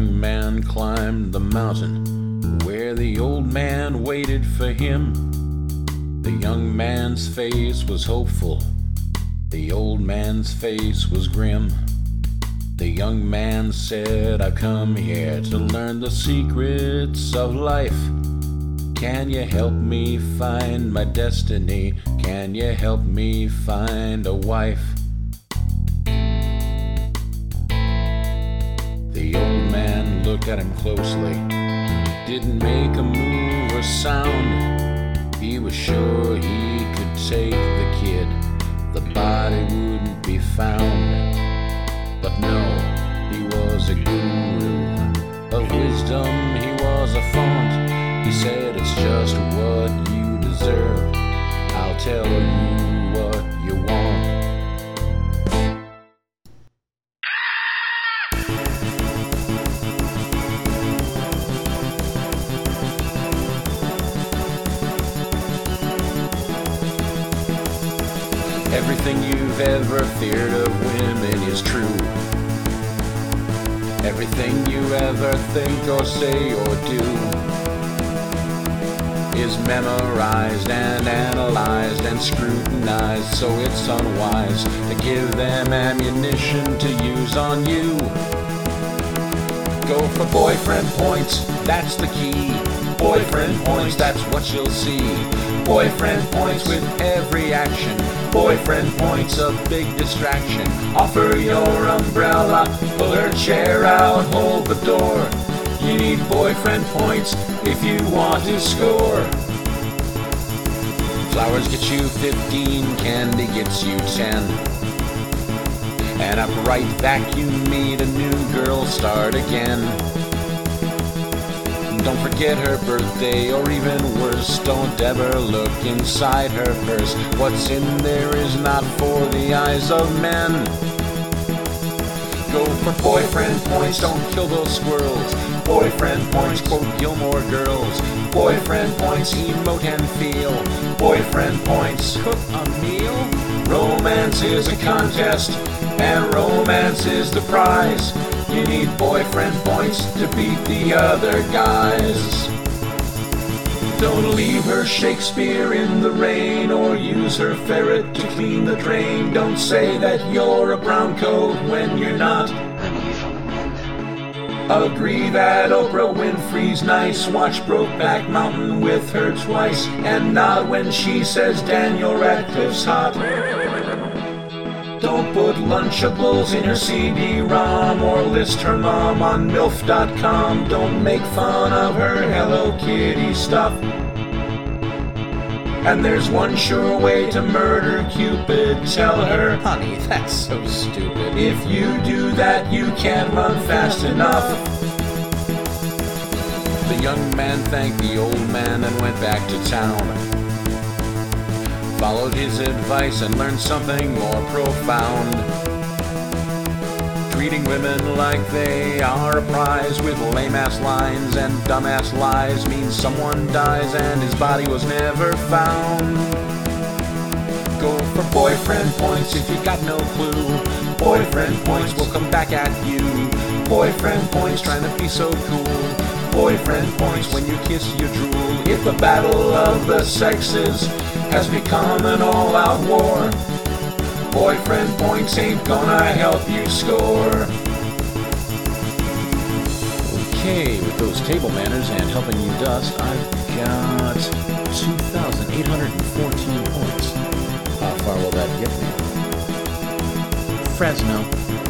man climbed the mountain where the old man waited for him. The young man's face was hopeful, the old man's face was grim. The young man said, I've come here to learn the secrets of life. Can you help me find my destiny? Can you help me find a wife? Looked at him closely, didn't make a move or sound. He was sure he could take the kid, the body wouldn't be found. But no, he was a guru of wisdom, he was a font. He said, It's just what you deserve. Everything you've ever feared of women is true. Everything you ever think or say or do is memorized and analyzed and scrutinized, so it's unwise to give them ammunition to use on you. Go for boyfriend points, that's the key. Boyfriend points, that's what you'll see. Boyfriend points with. Boyfriend points, a big distraction. Offer your umbrella, pull her chair out, hold the door. You need boyfriend points if you want to score. Flowers get you 15, candy gets you 10. An upright vacuum meet a new girl start again. Don't forget her birthday, or even worse, don't ever look inside her purse. What's in there is not for the eyes of men. Go for boyfriend points, don't kill those squirrels. Boyfriend points, quote Gilmore Girls. Boyfriend points, emote and feel. Boyfriend points, cook a meal. Romance is a contest, and romance is the prize. You need boyfriend points to beat the other guys. Don't leave her Shakespeare in the rain or use her ferret to clean the drain. Don't say that you're a brown coat when you're not. Agree that Oprah Winfrey's nice. Watch Brokeback Mountain with her twice. And nod when she says Daniel Radcliffe's hot. Don't put Lunchables in your CD-ROM or list her mom on MILF.com. Don't make fun of her Hello Kitty stuff. And there's one sure way to murder Cupid. Tell her, honey, that's so stupid. If you do that, you can't run fast enough. The young man thanked the old man and went back to town. Followed his advice and learned something more profound. Treating women like they are a prize with lame ass lines and dumbass lies means someone dies and his body was never found. Go for boyfriend points if you got no clue. Boyfriend points will come back at you. Boyfriend points trying to be so cool. Boyfriend points when you kiss your drool. If the battle of the sexes has become an all out war, boyfriend points ain't gonna help you score. Okay, with those table manners and helping you dust, I've got 2,814 points. How far will that get me? Fresno.